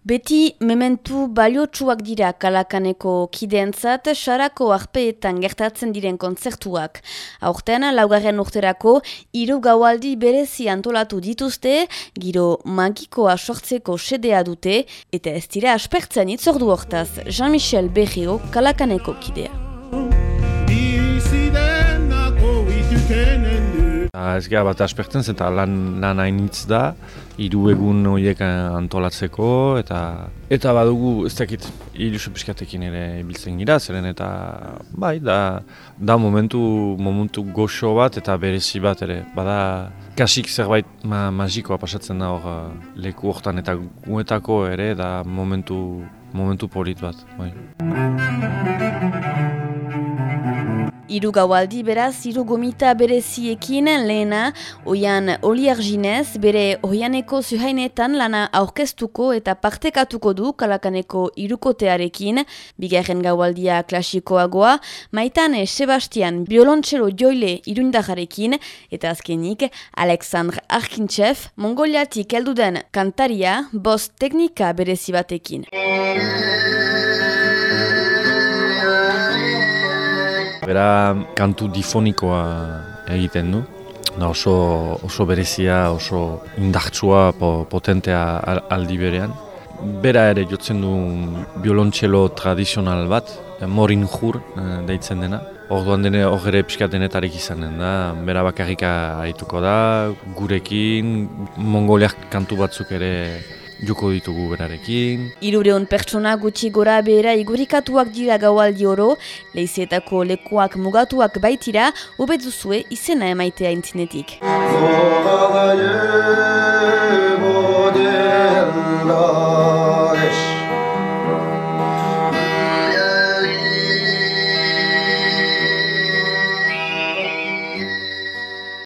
Beti mementu baliotsuak dira kalakaneko kideentzat, sarako arpeetan gertatzen diren kontzertuak. Aurten, laugarren urterako, hiru gaualdi berezi antolatu dituzte, giro magikoa sortzeko sedea dute, eta ez dira aspertzen itzordu hortaz, Jean-Michel Berrio kalakaneko kidea. Ez gara bat aspertzen, eta lan, lan hainitz da, hiru egun horiek antolatzeko, eta eta badugu, ez dakit, ilusio piskatekin ere ibiltzen gira, zeren eta, bai, da, da momentu, momentu goxo bat eta berezi bat ere, bada, kasik zerbait ma, magikoa pasatzen da hor eh, leku hortan eta guetako ere, da momentu, momentu polit bat, bai. Iru gaualdi beraz, iru gomita bereziekin lehena, oian oliarginez, bere oianeko zuhainetan lana aurkeztuko eta partekatuko du kalakaneko irukotearekin, bigarren gaualdia klasikoagoa, maitane Sebastian biolontxelo joile irundajarekin, eta azkenik Aleksandr Arkintxef, mongoliatik elduden kantaria, bost teknika berezi batekin. Bera kantu difonikoa egiten du. Da oso, oso berezia, oso indartsua, po, potentea aldi berean. Bera ere jotzen du biolontxelo tradizional bat, morin jur eh, deitzen dena. Orduan dene hor ere pixkatenetarik izanen da, bera bakarrika haituko da, gurekin, mongoliak kantu batzuk ere joko ditugu berarekin. Irureun pertsona gutxi gora behera igurikatuak dira gaualdi oro, leizietako lekuak mugatuak baitira, ubeduzue izena emaitea intzinetik.